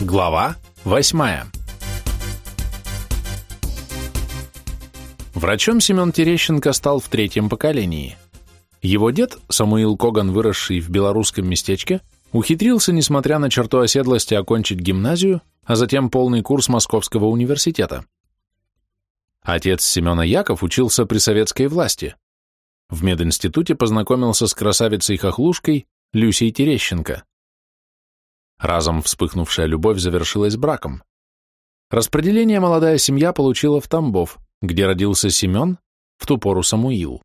Глава 8 Врачом Семен Терещенко стал в третьем поколении. Его дед, Самуил Коган, выросший в белорусском местечке, ухитрился, несмотря на черту оседлости, окончить гимназию, а затем полный курс Московского университета. Отец Семена Яков учился при советской власти. В мединституте познакомился с красавицей-хохлушкой Люсей Терещенко. Разом вспыхнувшая любовь завершилась браком. Распределение молодая семья получила в Тамбов, где родился Семен, в ту пору Самуил.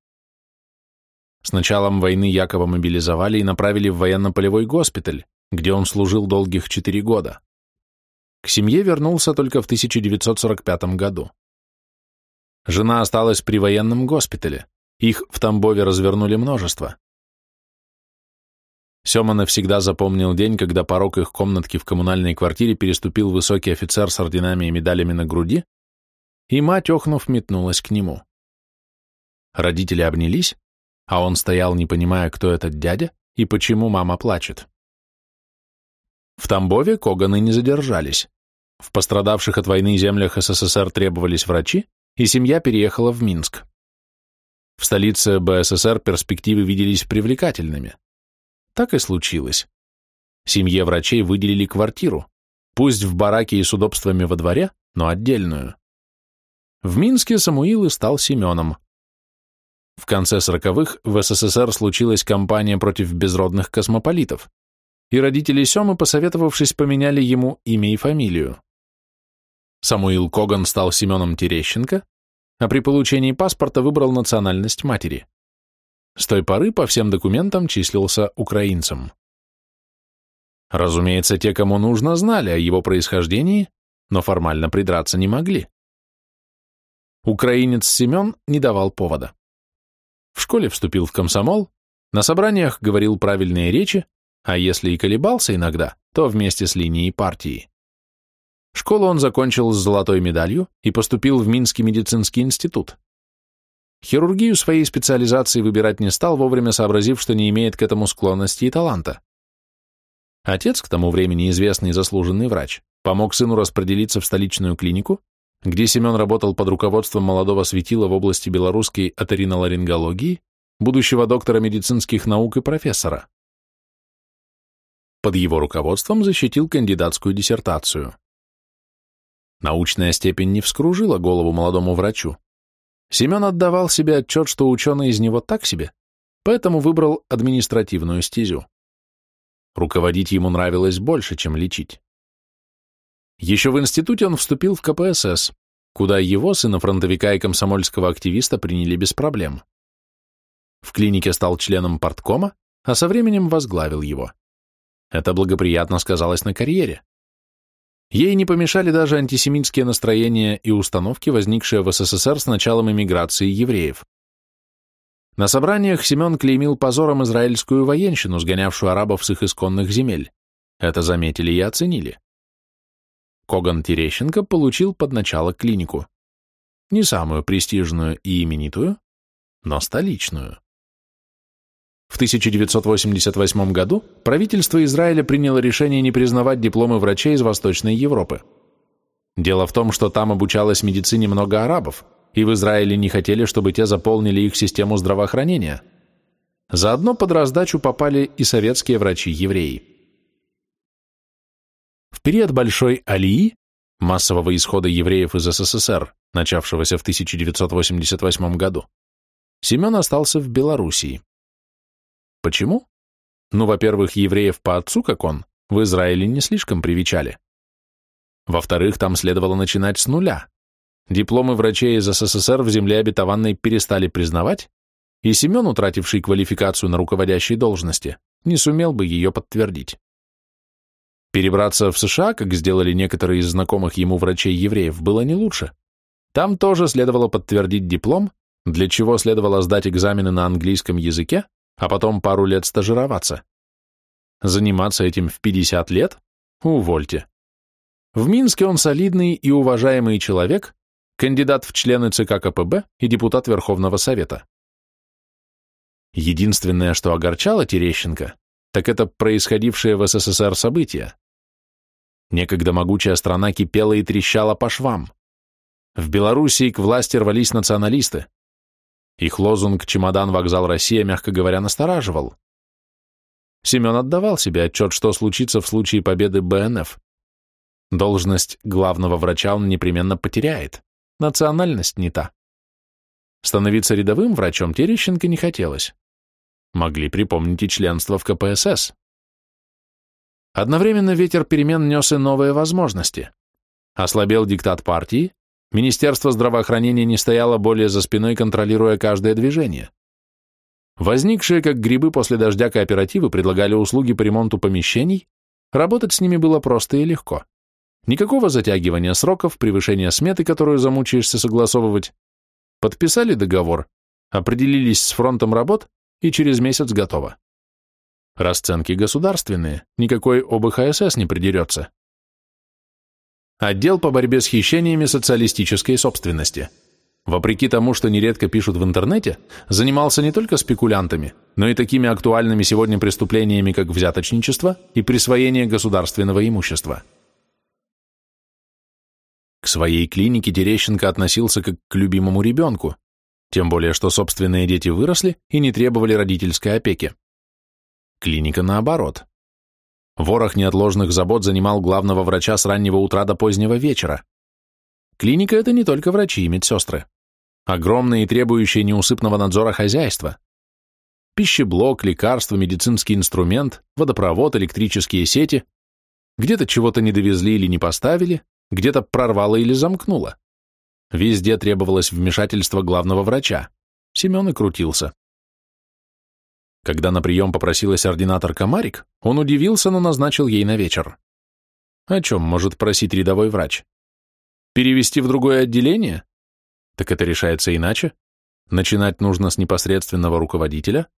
С началом войны Якова мобилизовали и направили в военно-полевой госпиталь, где он служил долгих четыре года. К семье вернулся только в 1945 году. Жена осталась при военном госпитале. Их в Тамбове развернули множество. Сема навсегда запомнил день, когда порог их комнатки в коммунальной квартире переступил высокий офицер с орденами и медалями на груди, и мать, охнув, метнулась к нему. Родители обнялись, а он стоял, не понимая, кто этот дядя и почему мама плачет. В Тамбове Коганы не задержались. В пострадавших от войны землях СССР требовались врачи, и семья переехала в Минск. В столице БССР перспективы виделись привлекательными. Так и случилось. Семье врачей выделили квартиру, пусть в бараке и с удобствами во дворе, но отдельную. В Минске Самуил и стал Семеном. В конце сороковых в СССР случилась кампания против безродных космополитов, и родители Семы, посоветовавшись, поменяли ему имя и фамилию. Самуил Коган стал Семеном Терещенко, а при получении паспорта выбрал национальность матери. С той поры по всем документам числился украинцем. Разумеется, те, кому нужно, знали о его происхождении, но формально придраться не могли. Украинец Семен не давал повода. В школе вступил в комсомол, на собраниях говорил правильные речи, а если и колебался иногда, то вместе с линией партии. Школу он закончил с золотой медалью и поступил в Минский медицинский институт. Хирургию своей специализации выбирать не стал, вовремя сообразив, что не имеет к этому склонности и таланта. Отец, к тому времени известный и заслуженный врач, помог сыну распределиться в столичную клинику, где Семен работал под руководством молодого светила в области белорусской аториноларингологии, будущего доктора медицинских наук и профессора. Под его руководством защитил кандидатскую диссертацию. Научная степень не вскружила голову молодому врачу, Семен отдавал себе отчет, что ученый из него так себе, поэтому выбрал административную стезю. Руководить ему нравилось больше, чем лечить. Еще в институте он вступил в КПСС, куда его, сына фронтовика и комсомольского активиста, приняли без проблем. В клинике стал членом парткома, а со временем возглавил его. Это благоприятно сказалось на карьере. Ей не помешали даже антисемитские настроения и установки, возникшие в СССР с началом эмиграции евреев. На собраниях Семен клеймил позором израильскую военщину, сгонявшую арабов с их исконных земель. Это заметили и оценили. Коган Терещенко получил под начало клинику. Не самую престижную и именитую, но столичную. В 1988 году правительство Израиля приняло решение не признавать дипломы врачей из Восточной Европы. Дело в том, что там обучалось медицине много арабов, и в Израиле не хотели, чтобы те заполнили их систему здравоохранения. Заодно под раздачу попали и советские врачи-евреи. В период Большой Алии, массового исхода евреев из СССР, начавшегося в 1988 году, Семен остался в Белоруссии. Почему? Ну, во-первых, евреев по отцу, как он, в Израиле не слишком привечали. Во-вторых, там следовало начинать с нуля. Дипломы врачей из СССР в земле обетованной перестали признавать, и Семен, утративший квалификацию на руководящей должности, не сумел бы ее подтвердить. Перебраться в США, как сделали некоторые из знакомых ему врачей-евреев, было не лучше. Там тоже следовало подтвердить диплом, для чего следовало сдать экзамены на английском языке, а потом пару лет стажироваться. Заниматься этим в 50 лет? Увольте. В Минске он солидный и уважаемый человек, кандидат в члены ЦК КПБ и депутат Верховного Совета. Единственное, что огорчало Терещенко, так это происходившее в СССР события. Некогда могучая страна кипела и трещала по швам. В Белоруссии к власти рвались националисты. Их лозунг «Чемодан, вокзал, Россия», мягко говоря, настораживал. Семен отдавал себе отчет, что случится в случае победы БНФ. Должность главного врача он непременно потеряет. Национальность не та. Становиться рядовым врачом Терещенко не хотелось. Могли припомнить и членство в КПСС. Одновременно ветер перемен нес и новые возможности. Ослабел диктат партии, Министерство здравоохранения не стояло более за спиной, контролируя каждое движение. Возникшие, как грибы после дождя кооперативы, предлагали услуги по ремонту помещений, работать с ними было просто и легко. Никакого затягивания сроков, превышения сметы, которую замучаешься согласовывать. Подписали договор, определились с фронтом работ и через месяц готово. Расценки государственные, никакой ОБХСС не придерется. Отдел по борьбе с хищениями социалистической собственности. Вопреки тому, что нередко пишут в интернете, занимался не только спекулянтами, но и такими актуальными сегодня преступлениями, как взяточничество и присвоение государственного имущества. К своей клинике Терещенко относился как к любимому ребенку, тем более что собственные дети выросли и не требовали родительской опеки. Клиника наоборот. Ворох неотложных забот занимал главного врача с раннего утра до позднего вечера. Клиника – это не только врачи и медсестры. Огромное и требующее неусыпного надзора хозяйство. Пищеблок, лекарства, медицинский инструмент, водопровод, электрические сети. Где-то чего-то не довезли или не поставили, где-то прорвало или замкнуло. Везде требовалось вмешательство главного врача. Семен и крутился. Когда на прием попросилась ординатор Комарик, он удивился, но назначил ей на вечер. О чем может просить рядовой врач? Перевести в другое отделение? Так это решается иначе. Начинать нужно с непосредственного руководителя.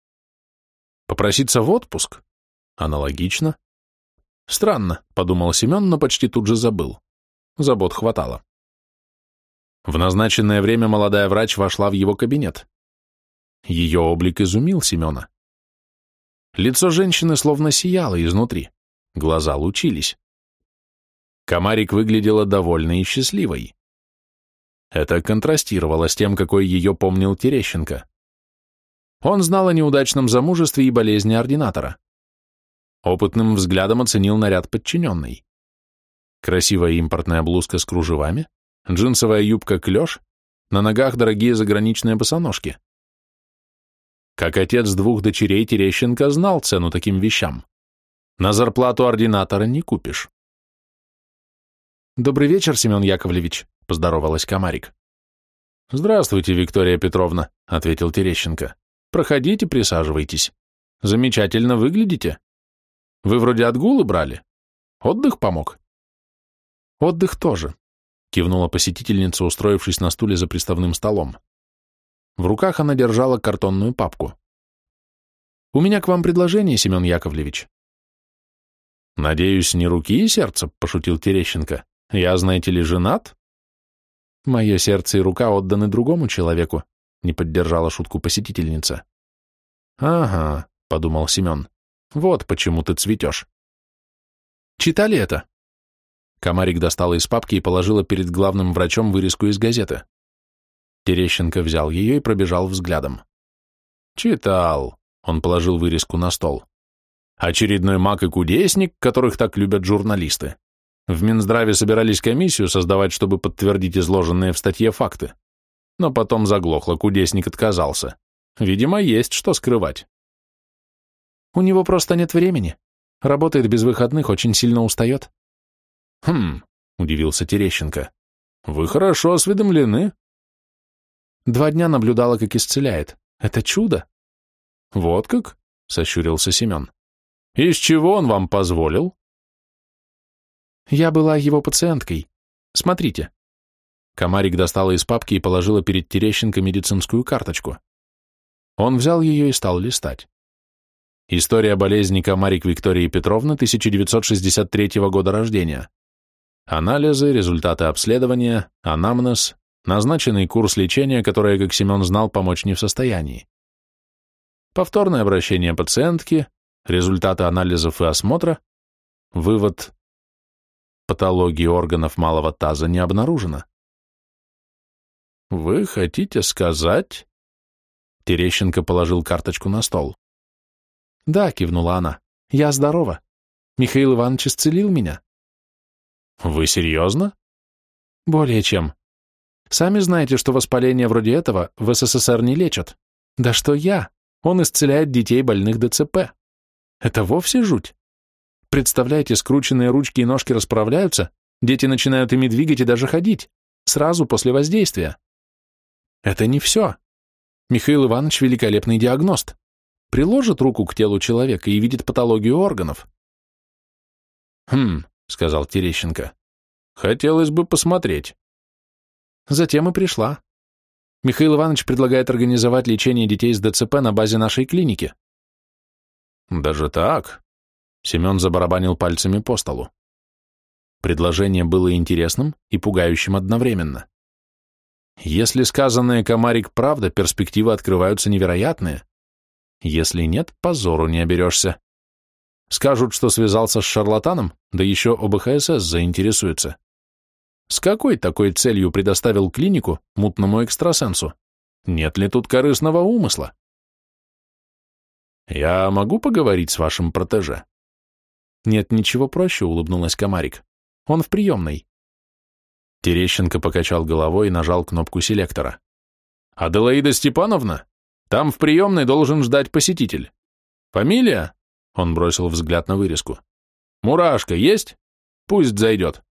Попроситься в отпуск? Аналогично. Странно, подумал Семен, но почти тут же забыл. Забот хватало. В назначенное время молодая врач вошла в его кабинет. Ее облик изумил Семена. Лицо женщины словно сияло изнутри, глаза лучились. Комарик выглядела довольной и счастливой. Это контрастировало с тем, какой ее помнил Терещенко. Он знал о неудачном замужестве и болезни ординатора. Опытным взглядом оценил наряд подчиненной. Красивая импортная блузка с кружевами, джинсовая юбка клеш, на ногах дорогие заграничные босоножки. Как отец двух дочерей Терещенко знал цену таким вещам. На зарплату ординатора не купишь. «Добрый вечер, Семен Яковлевич», — поздоровалась Комарик. «Здравствуйте, Виктория Петровна», — ответил Терещенко. «Проходите, присаживайтесь. Замечательно выглядите. Вы вроде отгулы брали. Отдых помог?» «Отдых тоже», — кивнула посетительница, устроившись на стуле за приставным столом. В руках она держала картонную папку. «У меня к вам предложение, Семен Яковлевич». «Надеюсь, не руки и сердце», — пошутил Терещенко. «Я, знаете ли, женат?» «Мое сердце и рука отданы другому человеку», — не поддержала шутку посетительница. «Ага», — подумал Семен. «Вот почему ты цветешь». «Читали это?» Комарик достала из папки и положила перед главным врачом вырезку из газеты. Терещенко взял ее и пробежал взглядом. «Читал», — он положил вырезку на стол. «Очередной маг и кудесник, которых так любят журналисты. В Минздраве собирались комиссию создавать, чтобы подтвердить изложенные в статье факты. Но потом заглохло, кудесник отказался. Видимо, есть что скрывать». «У него просто нет времени. Работает без выходных, очень сильно устает». «Хм», — удивился Терещенко. «Вы хорошо осведомлены. Два дня наблюдала, как исцеляет. Это чудо. Вот как? Сощурился Семен. Из чего он вам позволил? Я была его пациенткой. Смотрите. Комарик достала из папки и положила перед Терещенко медицинскую карточку. Он взял ее и стал листать. История болезни Комарик Виктории Петровны 1963 года рождения. Анализы, результаты обследования, анамнез, назначенный курс лечения, которое, как Семен знал, помочь не в состоянии. Повторное обращение пациентки, результаты анализов и осмотра, вывод Патологии органов малого таза не обнаружено. «Вы хотите сказать?» Терещенко положил карточку на стол. «Да», — кивнула она, — «я здорова. Михаил Иванович исцелил меня». «Вы серьезно?» «Более чем. Сами знаете, что воспаление вроде этого в СССР не лечат. Да что я? Он исцеляет детей, больных ДЦП. Это вовсе жуть. Представляете, скрученные ручки и ножки расправляются, дети начинают ими двигать и даже ходить, сразу после воздействия. Это не все. Михаил Иванович великолепный диагност. Приложит руку к телу человека и видит патологию органов. «Хм», — сказал Терещенко, — «хотелось бы посмотреть». Затем и пришла. Михаил Иванович предлагает организовать лечение детей с ДЦП на базе нашей клиники. Даже так? Семен забарабанил пальцами по столу. Предложение было интересным и пугающим одновременно. Если сказанное комарик правда, перспективы открываются невероятные. Если нет, позору не оберешься. Скажут, что связался с шарлатаном, да еще ОБХСС заинтересуется. С какой такой целью предоставил клинику мутному экстрасенсу? Нет ли тут корыстного умысла? Я могу поговорить с вашим протеже? Нет ничего проще, улыбнулась Комарик. Он в приемной. Терещенко покачал головой и нажал кнопку селектора. «Аделаида Степановна? Там в приемной должен ждать посетитель. Фамилия?» Он бросил взгляд на вырезку. «Мурашка есть? Пусть зайдет».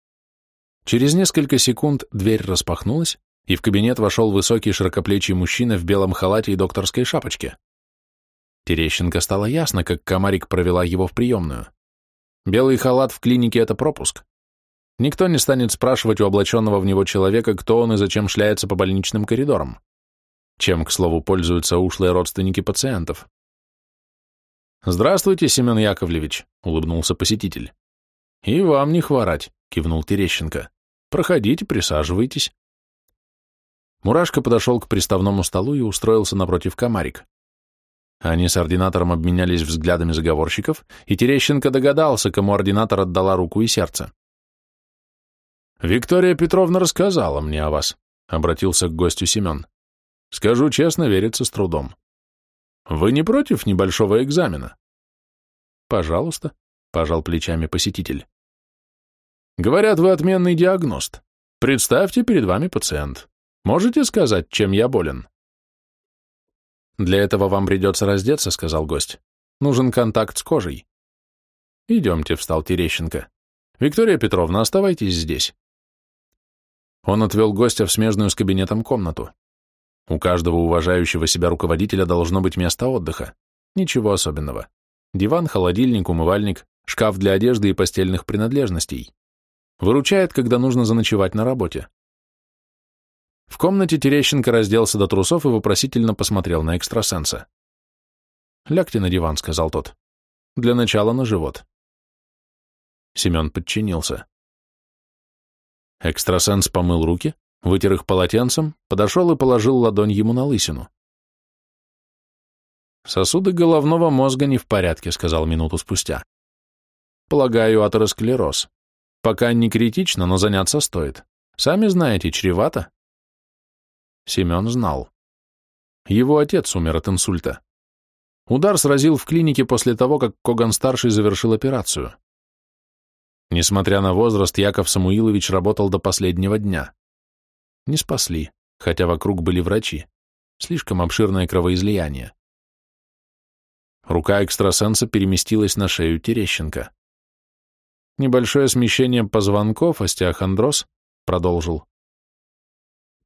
Через несколько секунд дверь распахнулась, и в кабинет вошел высокий широкоплечий мужчина в белом халате и докторской шапочке. Терещенко стало ясно, как комарик провела его в приемную. Белый халат в клинике — это пропуск. Никто не станет спрашивать у облаченного в него человека, кто он и зачем шляется по больничным коридорам. Чем, к слову, пользуются ушлые родственники пациентов. «Здравствуйте, Семен Яковлевич», — улыбнулся посетитель. «И вам не хворать», — кивнул Терещенко. «Проходите, присаживайтесь». Мурашка подошел к приставному столу и устроился напротив комарик. Они с ординатором обменялись взглядами заговорщиков, и Терещенко догадался, кому ординатор отдала руку и сердце. «Виктория Петровна рассказала мне о вас», — обратился к гостю Семен. «Скажу честно, верится с трудом. Вы не против небольшого экзамена?» «Пожалуйста», — пожал плечами посетитель. «Говорят, вы отменный диагност. Представьте, перед вами пациент. Можете сказать, чем я болен?» «Для этого вам придется раздеться», — сказал гость. «Нужен контакт с кожей». «Идемте», — встал Терещенко. «Виктория Петровна, оставайтесь здесь». Он отвел гостя в смежную с кабинетом комнату. У каждого уважающего себя руководителя должно быть место отдыха. Ничего особенного. Диван, холодильник, умывальник, шкаф для одежды и постельных принадлежностей. Выручает, когда нужно заночевать на работе. В комнате Терещенко разделся до трусов и вопросительно посмотрел на экстрасенса. «Лягте на диван», — сказал тот. «Для начала на живот». Семен подчинился. Экстрасенс помыл руки, вытер их полотенцем, подошел и положил ладонь ему на лысину. «Сосуды головного мозга не в порядке», — сказал минуту спустя. «Полагаю, атеросклероз. Пока не критично, но заняться стоит. Сами знаете, чревато». Семен знал. Его отец умер от инсульта. Удар сразил в клинике после того, как Коган-старший завершил операцию. Несмотря на возраст, Яков Самуилович работал до последнего дня. Не спасли, хотя вокруг были врачи. Слишком обширное кровоизлияние. Рука экстрасенса переместилась на шею Терещенко. Небольшое смещение позвонков, остеохондроз, продолжил.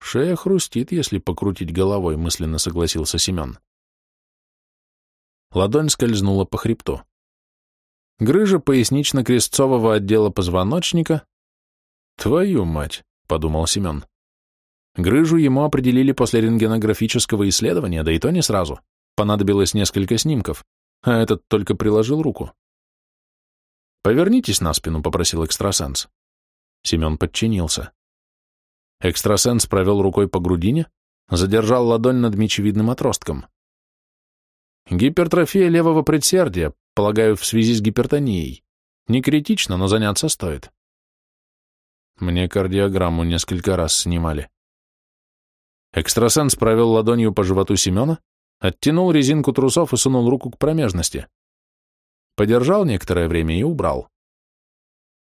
Шея хрустит, если покрутить головой, мысленно согласился Семен. Ладонь скользнула по хребту. Грыжа пояснично-крестцового отдела позвоночника. Твою мать, подумал Семен. Грыжу ему определили после рентгенографического исследования, да и то не сразу. Понадобилось несколько снимков, а этот только приложил руку. «Повернитесь на спину», — попросил экстрасенс. Семен подчинился. Экстрасенс провел рукой по грудине, задержал ладонь над мечевидным отростком. Гипертрофия левого предсердия, полагаю, в связи с гипертонией. Не критично, но заняться стоит. Мне кардиограмму несколько раз снимали. Экстрасенс провел ладонью по животу Семена, оттянул резинку трусов и сунул руку к промежности. Подержал некоторое время и убрал.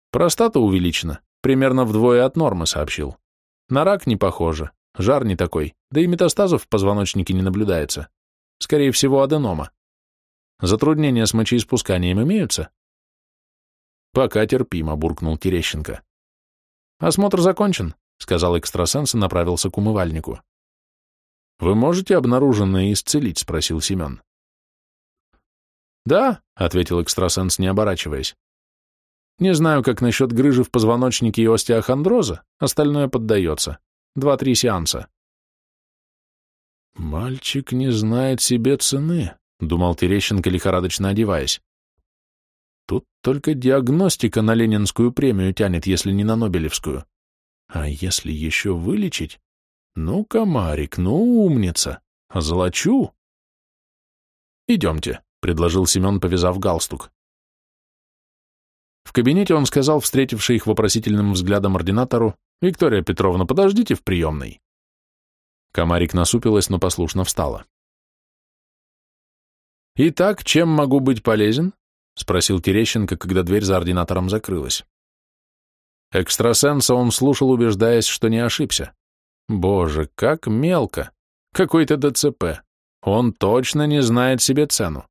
Простата увеличена, примерно вдвое от нормы, сообщил. На рак не похоже, жар не такой, да и метастазов в позвоночнике не наблюдается. Скорее всего, аденома. Затруднения с мочеиспусканием имеются? Пока терпимо, буркнул Терещенко. Осмотр закончен, сказал экстрасенс и направился к умывальнику. Вы можете обнаруженное исцелить? спросил Семен. Да, ответил экстрасенс, не оборачиваясь. Не знаю, как насчет грыжи в позвоночнике и остеохондроза, остальное поддается. Два-три сеанса. Мальчик не знает себе цены, думал Терещенко, лихорадочно одеваясь. Тут только диагностика на Ленинскую премию тянет, если не на Нобелевскую. А если еще вылечить? Ну, комарик, ну, умница. Золочу. Идемте, предложил Семен, повязав галстук. В кабинете он сказал, встретивший их вопросительным взглядом ординатору, «Виктория Петровна, подождите в приемной». Комарик насупилась, но послушно встала. «Итак, чем могу быть полезен?» — спросил Терещенко, когда дверь за ординатором закрылась. Экстрасенса он слушал, убеждаясь, что не ошибся. Боже, как мелко! Какой-то ДЦП. Он точно не знает себе цену.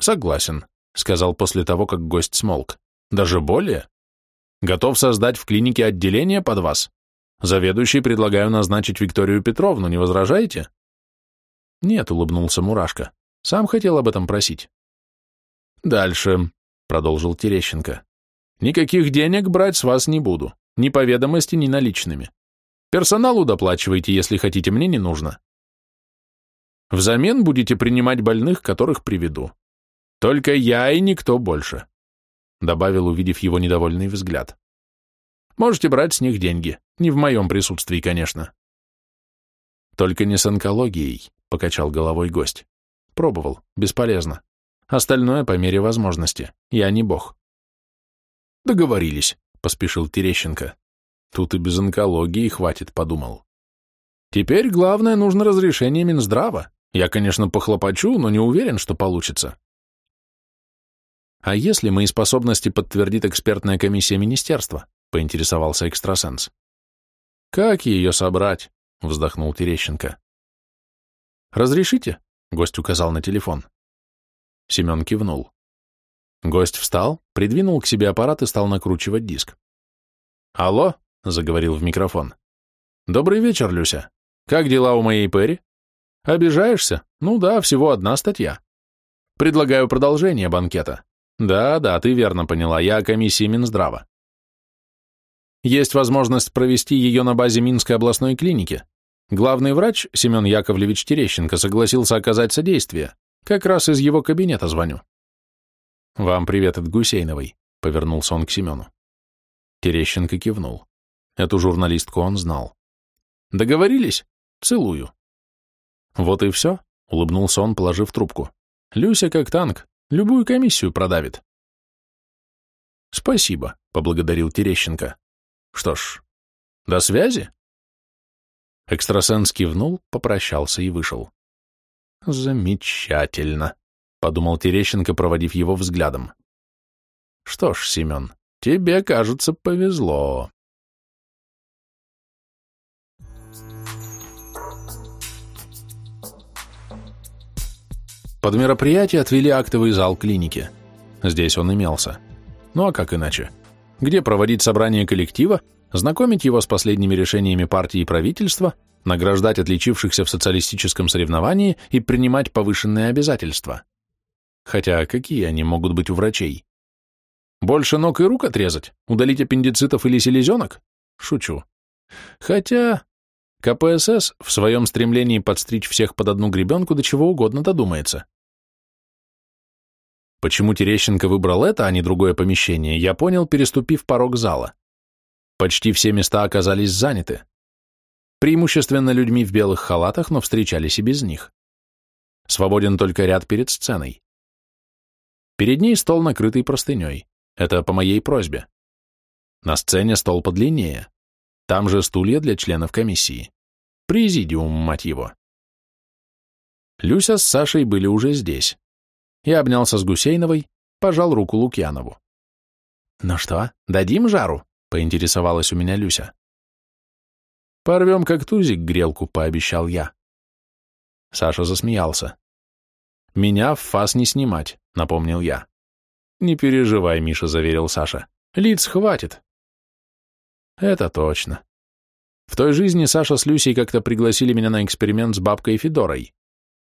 Согласен, сказал после того, как гость смолк. Даже более. Готов создать в клинике отделение под вас. Заведующий предлагаю назначить Викторию Петровну, не возражаете? Нет, улыбнулся Мурашка. Сам хотел об этом просить. Дальше, продолжил Терещенко. Никаких денег брать с вас не буду, ни по ведомости, ни наличными. Персоналу доплачивайте, если хотите, мне не нужно. Взамен будете принимать больных, которых приведу. Только я и никто больше, добавил, увидев его недовольный взгляд. Можете брать с них деньги, не в моем присутствии, конечно. Только не с онкологией, покачал головой гость. Пробовал, бесполезно. Остальное по мере возможности. Я не бог. Договорились, поспешил Терещенко. Тут и без онкологии хватит, подумал. Теперь главное нужно разрешение Минздрава. Я, конечно, похлопочу, но не уверен, что получится. А если мои способности подтвердит экспертная комиссия министерства? Поинтересовался экстрасенс. Как ее собрать? Вздохнул Терещенко. Разрешите? Гость указал на телефон. Семен кивнул. Гость встал, придвинул к себе аппарат и стал накручивать диск. «Алло?» — заговорил в микрофон. «Добрый вечер, Люся. Как дела у моей Перри? Обижаешься? Ну да, всего одна статья. Предлагаю продолжение банкета. Да-да, ты верно поняла, я о комиссии Минздрава. Есть возможность провести ее на базе Минской областной клиники. Главный врач, Семен Яковлевич Терещенко, согласился оказать содействие. Как раз из его кабинета звоню. «Вам привет от Гусейновой», — повернулся он к Семену. Терещенко кивнул. Эту журналистку он знал. «Договорились? Целую». «Вот и все», — улыбнулся он, положив трубку. «Люся как танк, любую комиссию продавит». «Спасибо», — поблагодарил Терещенко. «Что ж, до связи?» Экстрасенс кивнул, попрощался и вышел. «Замечательно», — подумал Терещенко, проводив его взглядом. «Что ж, Семен, тебе, кажется, повезло». Под мероприятие отвели актовый зал клиники. Здесь он имелся. Ну а как иначе? Где проводить собрание коллектива, знакомить его с последними решениями партии и правительства, награждать отличившихся в социалистическом соревновании и принимать повышенные обязательства. Хотя какие они могут быть у врачей? Больше ног и рук отрезать? Удалить аппендицитов или селезенок? Шучу. Хотя КПСС в своем стремлении подстричь всех под одну гребенку до чего угодно додумается. Почему Терещенко выбрал это, а не другое помещение, я понял, переступив порог зала. Почти все места оказались заняты. Преимущественно людьми в белых халатах, но встречались и без них. Свободен только ряд перед сценой. Перед ней стол, накрытый простыней. Это по моей просьбе. На сцене стол подлиннее. Там же стулья для членов комиссии. Президиум, мать его. Люся с Сашей были уже здесь. Я обнялся с Гусейновой, пожал руку Лукьянову. «Ну что, дадим жару?» — поинтересовалась у меня Люся. «Порвем как тузик грелку», — пообещал я. Саша засмеялся. «Меня в фас не снимать», — напомнил я. «Не переживай», — Миша заверил Саша. «Лиц хватит». Это точно. В той жизни Саша с Люсей как-то пригласили меня на эксперимент с бабкой Федорой.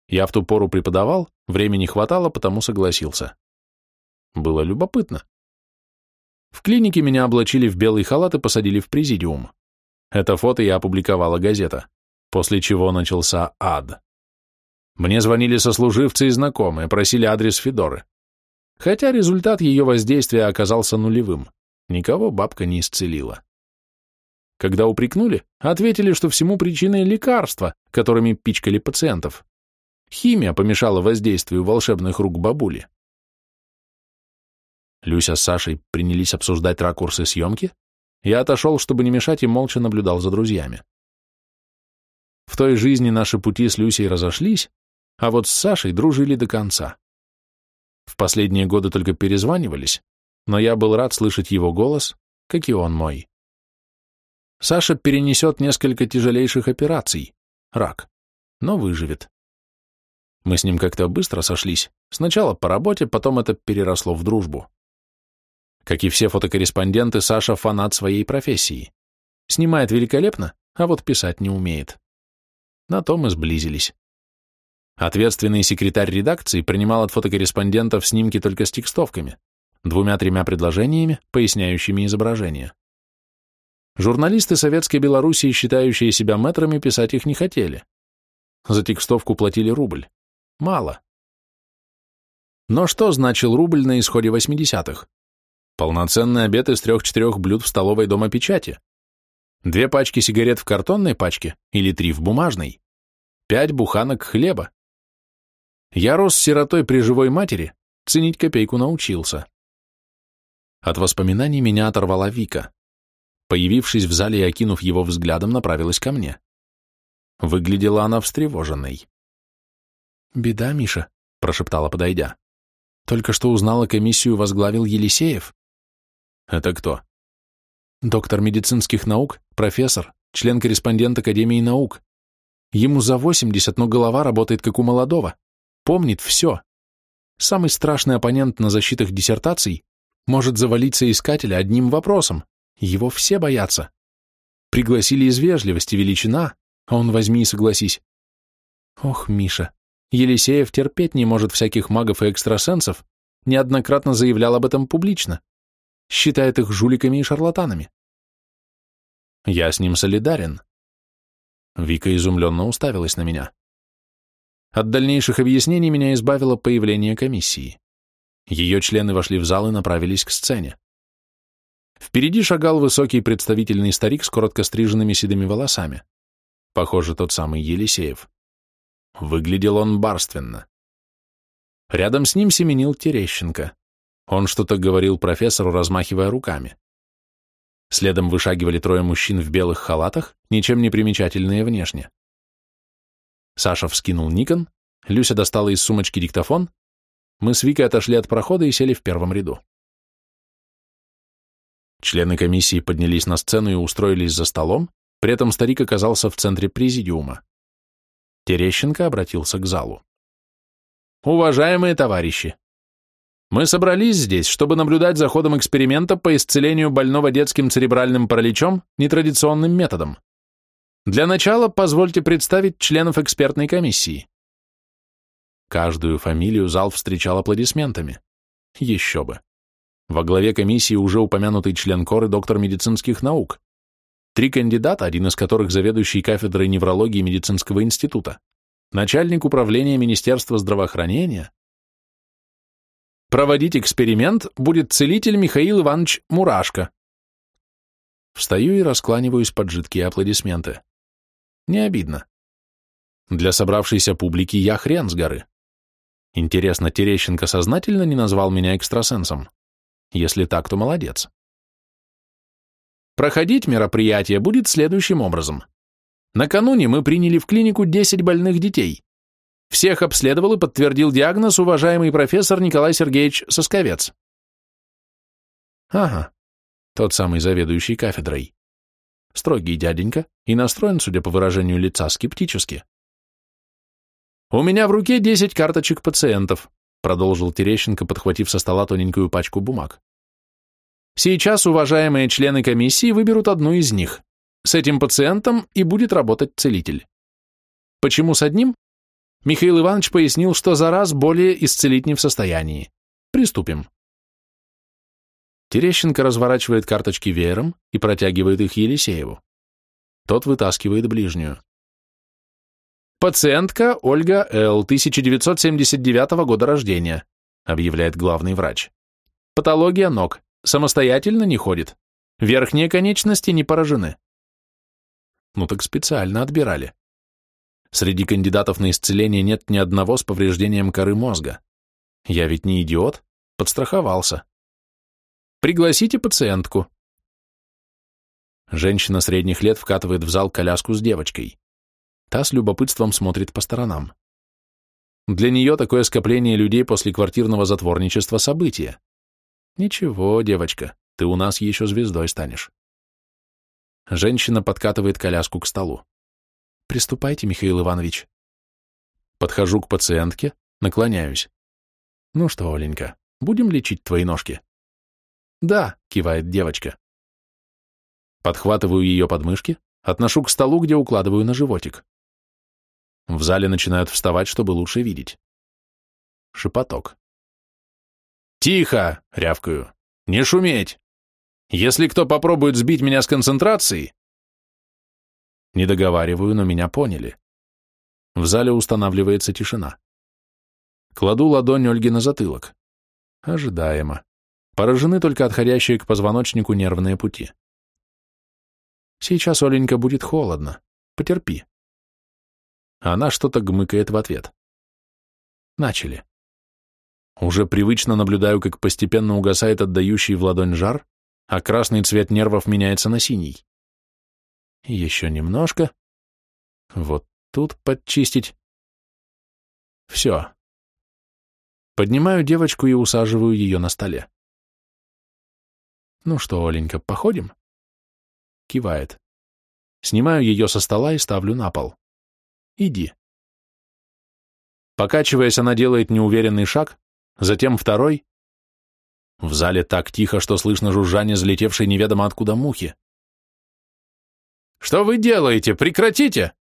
Я в ту пору преподавал, времени хватало, потому согласился. Было любопытно. В клинике меня облачили в белый халат и посадили в президиум. Это фото я опубликовала газета, после чего начался ад. Мне звонили сослуживцы и знакомые, просили адрес Федоры. Хотя результат ее воздействия оказался нулевым. Никого бабка не исцелила. Когда упрекнули, ответили, что всему причиной лекарства, которыми пичкали пациентов. Химия помешала воздействию волшебных рук бабули. Люся с Сашей принялись обсуждать ракурсы съемки, я отошел, чтобы не мешать, и молча наблюдал за друзьями. В той жизни наши пути с Люсей разошлись, а вот с Сашей дружили до конца. В последние годы только перезванивались, но я был рад слышать его голос, как и он мой. Саша перенесет несколько тяжелейших операций, рак, но выживет. Мы с ним как-то быстро сошлись, сначала по работе, потом это переросло в дружбу. Как и все фотокорреспонденты, Саша фанат своей профессии. Снимает великолепно, а вот писать не умеет. На то мы сблизились. Ответственный секретарь редакции принимал от фотокорреспондентов снимки только с текстовками, двумя-тремя предложениями, поясняющими изображение. Журналисты Советской Белоруссии, считающие себя мэтрами, писать их не хотели. За текстовку платили рубль. Мало. Но что значил рубль на исходе 80-х? Полноценный обед из трех-четырех блюд в столовой дома печати. Две пачки сигарет в картонной пачке или три в бумажной. Пять буханок хлеба. Я рос сиротой при живой матери, ценить копейку научился. От воспоминаний меня оторвала Вика. Появившись в зале и окинув его взглядом, направилась ко мне. Выглядела она встревоженной. «Беда, Миша», — прошептала, подойдя. «Только что узнала, комиссию возглавил Елисеев. Это кто? Доктор медицинских наук, профессор, член-корреспондент Академии наук. Ему за 80, но голова работает как у молодого. Помнит все. Самый страшный оппонент на защитах диссертаций может завалить соискателя одним вопросом. Его все боятся. Пригласили из вежливости, величина, а он возьми и согласись. Ох, Миша, Елисеев терпеть не может всяких магов и экстрасенсов, неоднократно заявлял об этом публично считает их жуликами и шарлатанами. Я с ним солидарен. Вика изумленно уставилась на меня. От дальнейших объяснений меня избавило появление комиссии. Ее члены вошли в зал и направились к сцене. Впереди шагал высокий представительный старик с коротко стриженными седыми волосами. Похоже, тот самый Елисеев. Выглядел он барственно. Рядом с ним семенил Терещенко. Он что-то говорил профессору, размахивая руками. Следом вышагивали трое мужчин в белых халатах, ничем не примечательные внешне. Саша вскинул Никон, Люся достала из сумочки диктофон, мы с Викой отошли от прохода и сели в первом ряду. Члены комиссии поднялись на сцену и устроились за столом, при этом старик оказался в центре президиума. Терещенко обратился к залу. «Уважаемые товарищи, мы собрались здесь, чтобы наблюдать за ходом эксперимента по исцелению больного детским церебральным параличом нетрадиционным методом. Для начала позвольте представить членов экспертной комиссии. Каждую фамилию зал встречал аплодисментами. Еще бы. Во главе комиссии уже упомянутый член коры доктор медицинских наук. Три кандидата, один из которых заведующий кафедрой неврологии медицинского института, начальник управления Министерства здравоохранения, Проводить эксперимент будет целитель Михаил Иванович Мурашко. Встаю и раскланиваюсь под жидкие аплодисменты. Не обидно. Для собравшейся публики я хрен с горы. Интересно, Терещенко сознательно не назвал меня экстрасенсом? Если так, то молодец. Проходить мероприятие будет следующим образом. Накануне мы приняли в клинику 10 больных детей. Всех обследовал и подтвердил диагноз уважаемый профессор Николай Сергеевич Сосковец. Ага, тот самый заведующий кафедрой. Строгий дяденька и настроен, судя по выражению лица, скептически. «У меня в руке 10 карточек пациентов», продолжил Терещенко, подхватив со стола тоненькую пачку бумаг. «Сейчас уважаемые члены комиссии выберут одну из них. С этим пациентом и будет работать целитель. Почему с одним? Михаил Иванович пояснил, что за раз более исцелить не в состоянии. Приступим. Терещенко разворачивает карточки веером и протягивает их Елисееву. Тот вытаскивает ближнюю. «Пациентка Ольга Л., 1979 года рождения», объявляет главный врач. «Патология ног. Самостоятельно не ходит. Верхние конечности не поражены». Ну так специально отбирали. Среди кандидатов на исцеление нет ни одного с повреждением коры мозга. Я ведь не идиот, подстраховался. Пригласите пациентку. Женщина средних лет вкатывает в зал коляску с девочкой. Та с любопытством смотрит по сторонам. Для нее такое скопление людей после квартирного затворничества – событие. Ничего, девочка, ты у нас еще звездой станешь. Женщина подкатывает коляску к столу. Приступайте, Михаил Иванович. Подхожу к пациентке, наклоняюсь. Ну что, Оленька, будем лечить твои ножки? Да, кивает девочка. Подхватываю ее подмышки, отношу к столу, где укладываю на животик. В зале начинают вставать, чтобы лучше видеть. Шепоток. «Тихо!» — рявкаю. «Не шуметь! Если кто попробует сбить меня с концентрации, не договариваю, но меня поняли. В зале устанавливается тишина. Кладу ладонь Ольги на затылок. Ожидаемо. Поражены только отходящие к позвоночнику нервные пути. Сейчас, Оленька, будет холодно. Потерпи. Она что-то гмыкает в ответ. Начали. Уже привычно наблюдаю, как постепенно угасает отдающий в ладонь жар, а красный цвет нервов меняется на синий. Еще немножко. Вот тут подчистить. Все. Поднимаю девочку и усаживаю ее на столе. Ну что, Оленька, походим? Кивает. Снимаю ее со стола и ставлю на пол. Иди. Покачиваясь, она делает неуверенный шаг, затем второй. В зале так тихо, что слышно жужжание залетевшей неведомо откуда мухи. «Что вы делаете? Прекратите!»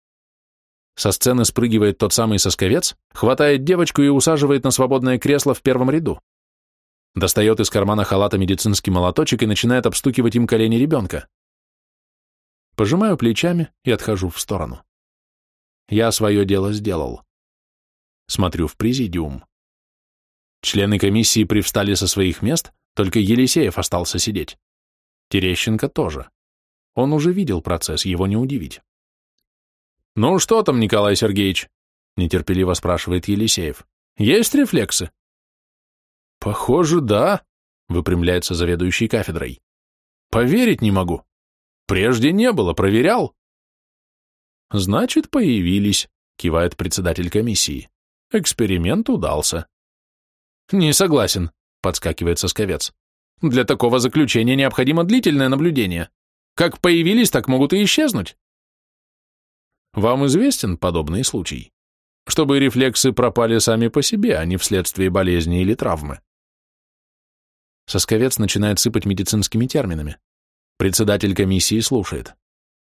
Со сцены спрыгивает тот самый сосковец, хватает девочку и усаживает на свободное кресло в первом ряду. Достает из кармана халата медицинский молоточек и начинает обстукивать им колени ребенка. Пожимаю плечами и отхожу в сторону. Я свое дело сделал. Смотрю в президиум. Члены комиссии привстали со своих мест, только Елисеев остался сидеть. Терещенко тоже. Он уже видел процесс, его не удивить. «Ну что там, Николай Сергеевич?» — нетерпеливо спрашивает Елисеев. «Есть рефлексы?» «Похоже, да», — выпрямляется заведующий кафедрой. «Поверить не могу. Прежде не было, проверял». «Значит, появились», — кивает председатель комиссии. «Эксперимент удался». «Не согласен», — подскакивает сосковец. «Для такого заключения необходимо длительное наблюдение. Как появились, так могут и исчезнуть. Вам известен подобный случай? Чтобы рефлексы пропали сами по себе, а не вследствие болезни или травмы. Сосковец начинает сыпать медицинскими терминами. Председатель комиссии слушает.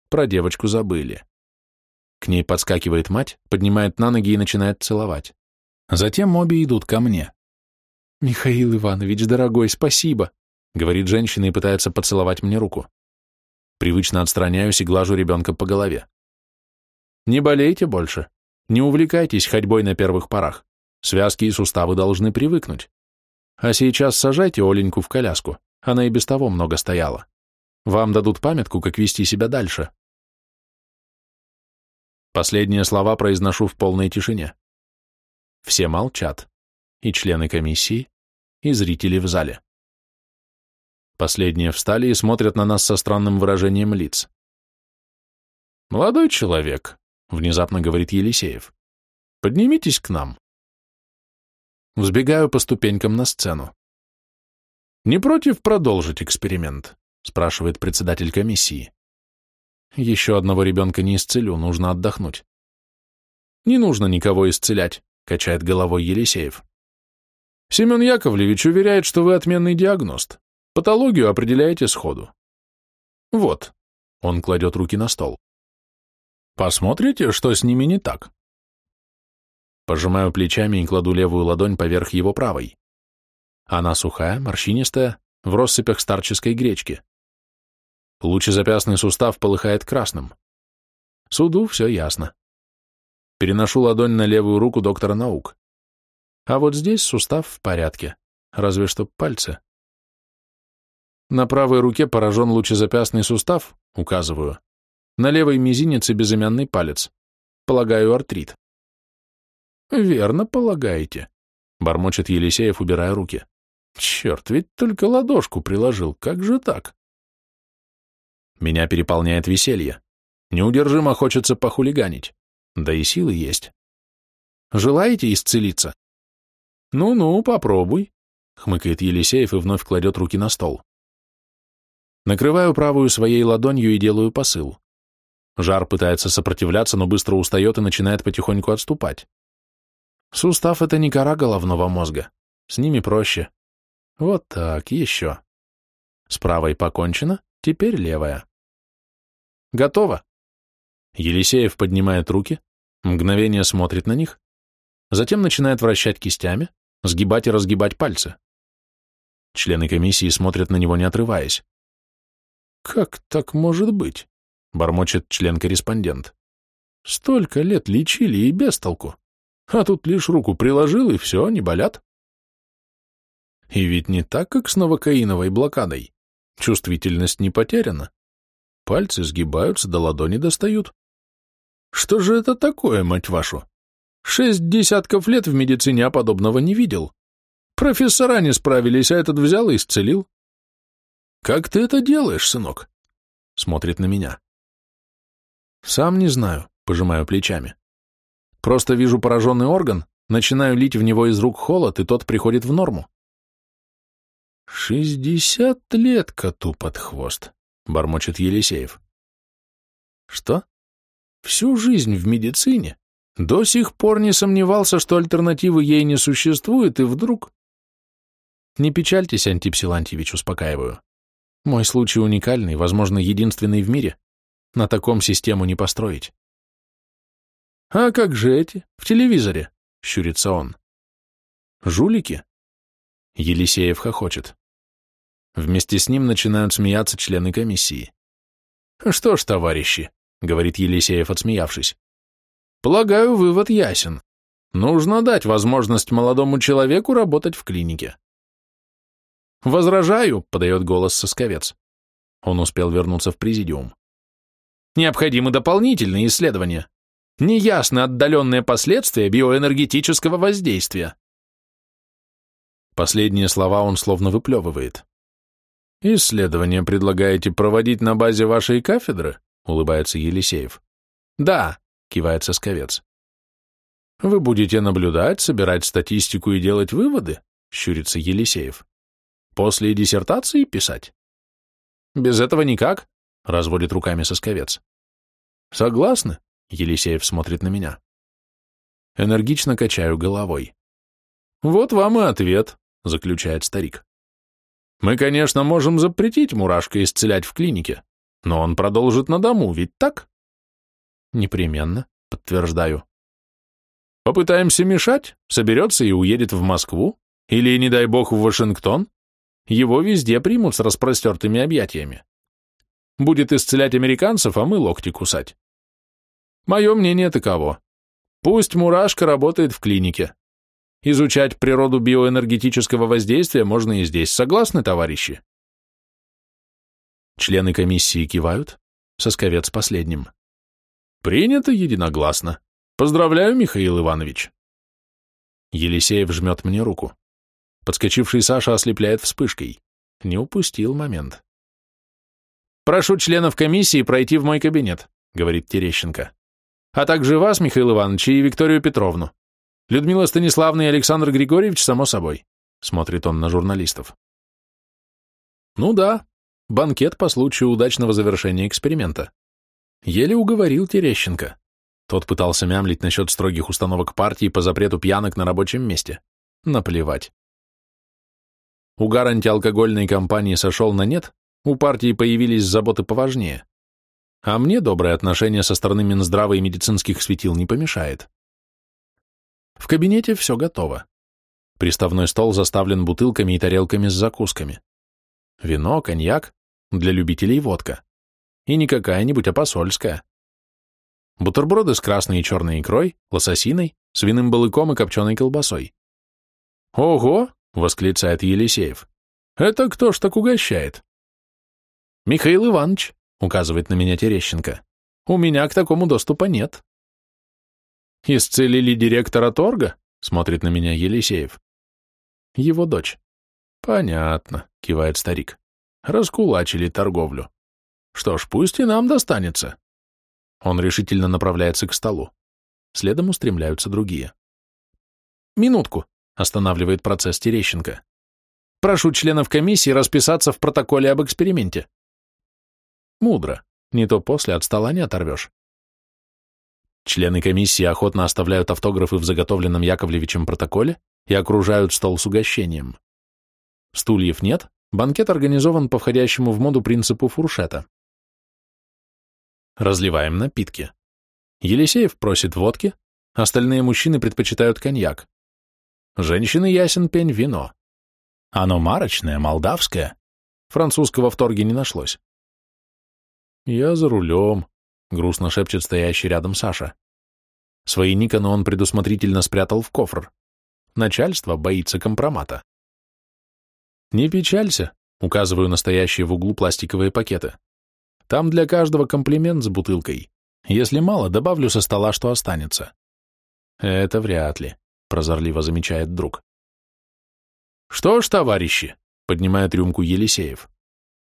Про девочку забыли. К ней подскакивает мать, поднимает на ноги и начинает целовать. Затем обе идут ко мне. «Михаил Иванович, дорогой, спасибо», — говорит женщина и пытается поцеловать мне руку. Привычно отстраняюсь и глажу ребенка по голове. Не болейте больше. Не увлекайтесь ходьбой на первых порах. Связки и суставы должны привыкнуть. А сейчас сажайте Оленьку в коляску. Она и без того много стояла. Вам дадут памятку, как вести себя дальше. Последние слова произношу в полной тишине. Все молчат. И члены комиссии, и зрители в зале. Последние встали и смотрят на нас со странным выражением лиц. «Молодой человек», — внезапно говорит Елисеев, — «поднимитесь к нам». Взбегаю по ступенькам на сцену. «Не против продолжить эксперимент?» — спрашивает председатель комиссии. «Еще одного ребенка не исцелю, нужно отдохнуть». «Не нужно никого исцелять», — качает головой Елисеев. «Семен Яковлевич уверяет, что вы отменный диагност. Патологию определяете сходу». «Вот», — он кладет руки на стол. «Посмотрите, что с ними не так». Пожимаю плечами и кладу левую ладонь поверх его правой. Она сухая, морщинистая, в россыпях старческой гречки. Лучезапястный сустав полыхает красным. Суду все ясно. Переношу ладонь на левую руку доктора наук. А вот здесь сустав в порядке, разве что пальцы. На правой руке поражен лучезапястный сустав, указываю. На левой мизинец и безымянный палец. Полагаю, артрит. Верно полагаете, бормочет Елисеев, убирая руки. Черт, ведь только ладошку приложил, как же так? Меня переполняет веселье. Неудержимо хочется похулиганить. Да и силы есть. Желаете исцелиться? Ну-ну, попробуй, хмыкает Елисеев и вновь кладет руки на стол. Накрываю правую своей ладонью и делаю посыл. Жар пытается сопротивляться, но быстро устает и начинает потихоньку отступать. Сустав — это не кора головного мозга. С ними проще. Вот так, еще. С правой покончено, теперь левая. Готово. Елисеев поднимает руки, мгновение смотрит на них, затем начинает вращать кистями, сгибать и разгибать пальцы. Члены комиссии смотрят на него, не отрываясь. «Как так может быть?» — бормочет член-корреспондент. «Столько лет лечили и без толку. А тут лишь руку приложил, и все, не болят. И ведь не так, как с новокаиновой блокадой. Чувствительность не потеряна. Пальцы сгибаются, до ладони достают. Что же это такое, мать вашу? Шесть десятков лет в медицине, а подобного не видел. Профессора не справились, а этот взял и исцелил. Как ты это делаешь, сынок? Смотрит на меня. Сам не знаю, пожимаю плечами. Просто вижу пораженный орган, начинаю лить в него из рук холод, и тот приходит в норму. «Шестьдесят лет коту под хвост», — бормочет Елисеев. «Что? Всю жизнь в медицине? До сих пор не сомневался, что альтернативы ей не существует, и вдруг...» «Не печальтесь, Антип Силантьевич, успокаиваю. Мой случай уникальный, возможно, единственный в мире. На таком систему не построить. «А как же эти? В телевизоре?» — щурится он. «Жулики?» Елисеев хохочет. Вместе с ним начинают смеяться члены комиссии. «Что ж, товарищи», — говорит Елисеев, отсмеявшись, «полагаю, вывод ясен. Нужно дать возможность молодому человеку работать в клинике». «Возражаю», — подает голос сосковец. Он успел вернуться в президиум. «Необходимы дополнительные исследования неясны отдаленные последствия биоэнергетического воздействия. Последние слова он словно выплевывает. «Исследование предлагаете проводить на базе вашей кафедры?» — улыбается Елисеев. «Да», — кивает Сосковец. «Вы будете наблюдать, собирать статистику и делать выводы?» — щурится Елисеев. «После диссертации писать?» «Без этого никак», — разводит руками Сосковец. «Согласны?» Елисеев смотрит на меня. Энергично качаю головой. «Вот вам и ответ», — заключает старик. «Мы, конечно, можем запретить мурашка исцелять в клинике, но он продолжит на дому, ведь так?» «Непременно», — подтверждаю. «Попытаемся мешать, соберется и уедет в Москву, или, не дай бог, в Вашингтон. Его везде примут с распростертыми объятиями. Будет исцелять американцев, а мы локти кусать. Мое мнение таково. Пусть мурашка работает в клинике. Изучать природу биоэнергетического воздействия можно и здесь. Согласны, товарищи? Члены комиссии кивают. Сосковец последним. Принято единогласно. Поздравляю, Михаил Иванович. Елисеев жмет мне руку. Подскочивший Саша ослепляет вспышкой. Не упустил момент. «Прошу членов комиссии пройти в мой кабинет», — говорит Терещенко. «А также вас, Михаил Иванович, и Викторию Петровну. Людмила Станиславна и Александр Григорьевич, само собой», — смотрит он на журналистов. «Ну да, банкет по случаю удачного завершения эксперимента. Еле уговорил Терещенко. Тот пытался мямлить насчет строгих установок партии по запрету пьянок на рабочем месте. Наплевать. Угар антиалкогольной кампании сошел на нет, у партии появились заботы поважнее. А мне доброе отношение со стороны Минздрава и медицинских светил не помешает. В кабинете все готово. Приставной стол заставлен бутылками и тарелками с закусками. Вино, коньяк, для любителей водка. И не какая-нибудь, а посольская. Бутерброды с красной и черной икрой, лососиной, свиным балыком и копченой колбасой. «Ого!» — восклицает Елисеев. «Это кто ж так угощает?» «Михаил Иванович», — указывает на меня Терещенко, — «у меня к такому доступа нет». «Исцелили директора торга?» — смотрит на меня Елисеев. «Его дочь». «Понятно», — кивает старик. «Раскулачили торговлю. Что ж, пусть и нам достанется». Он решительно направляется к столу. Следом устремляются другие. «Минутку», — останавливает процесс Терещенко. «Прошу членов комиссии расписаться в протоколе об эксперименте. Мудро. Не то после от стола не оторвешь. Члены комиссии охотно оставляют автографы в заготовленном Яковлевичем протоколе и окружают стол с угощением. Стульев нет, банкет организован по входящему в моду принципу фуршета. Разливаем напитки. Елисеев просит водки, остальные мужчины предпочитают коньяк. Женщины ясен пень вино. Оно марочное, молдавское. Французского в торге не нашлось. «Я за рулем», — грустно шепчет стоящий рядом Саша. Свои Никоны он предусмотрительно спрятал в кофр. Начальство боится компромата. «Не печалься», — указываю настоящие в углу пластиковые пакеты. «Там для каждого комплимент с бутылкой. Если мало, добавлю со стола, что останется». «Это вряд ли», — прозорливо замечает друг. «Что ж, товарищи», — поднимает рюмку Елисеев,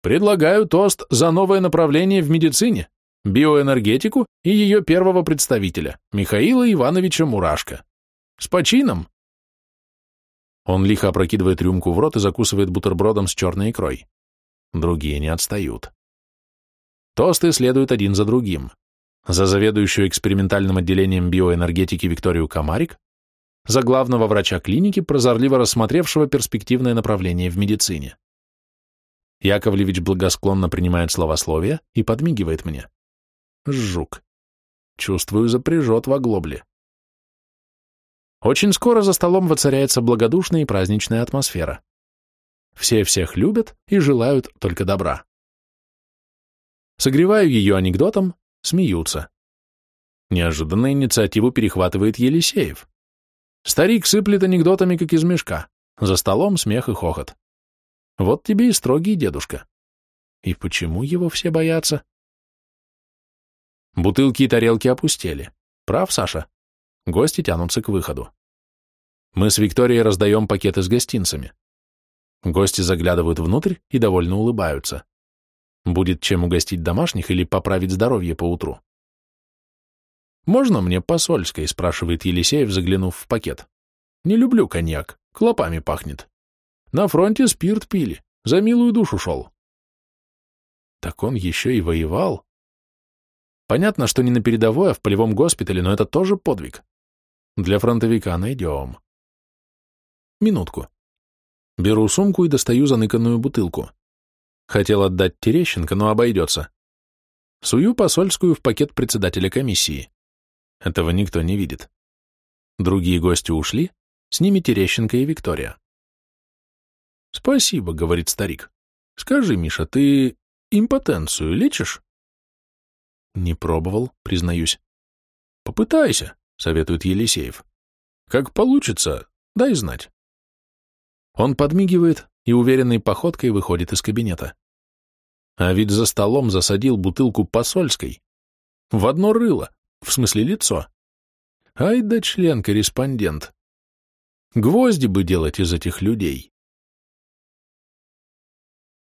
Предлагаю тост за новое направление в медицине, биоэнергетику и ее первого представителя, Михаила Ивановича Мурашко. С почином!» Он лихо опрокидывает рюмку в рот и закусывает бутербродом с черной икрой. Другие не отстают. Тосты следуют один за другим. За заведующую экспериментальным отделением биоэнергетики Викторию Комарик, за главного врача клиники, прозорливо рассмотревшего перспективное направление в медицине. Яковлевич благосклонно принимает словословие и подмигивает мне. Жук. Чувствую, запряжет в оглобле. Очень скоро за столом воцаряется благодушная и праздничная атмосфера. Все всех любят и желают только добра. Согреваю ее анекдотом, смеются. Неожиданно инициативу перехватывает Елисеев. Старик сыплет анекдотами, как из мешка. За столом смех и хохот. Вот тебе и строгий дедушка. И почему его все боятся? Бутылки и тарелки опустели. Прав, Саша? Гости тянутся к выходу. Мы с Викторией раздаем пакеты с гостинцами. Гости заглядывают внутрь и довольно улыбаются. Будет чем угостить домашних или поправить здоровье поутру. «Можно мне посольской?» — спрашивает Елисеев, заглянув в пакет. «Не люблю коньяк, клопами пахнет». На фронте спирт пили, за милую душу шел. Так он еще и воевал. Понятно, что не на передовой, а в полевом госпитале, но это тоже подвиг. Для фронтовика найдем. Минутку. Беру сумку и достаю заныканную бутылку. Хотел отдать Терещенко, но обойдется. Сую посольскую в пакет председателя комиссии. Этого никто не видит. Другие гости ушли, с ними Терещенко и Виктория. «Спасибо», — говорит старик. «Скажи, Миша, ты импотенцию лечишь?» «Не пробовал, признаюсь». «Попытайся», — советует Елисеев. «Как получится, дай знать». Он подмигивает и уверенной походкой выходит из кабинета. А ведь за столом засадил бутылку посольской. В одно рыло, в смысле лицо. Ай да член-корреспондент. Гвозди бы делать из этих людей.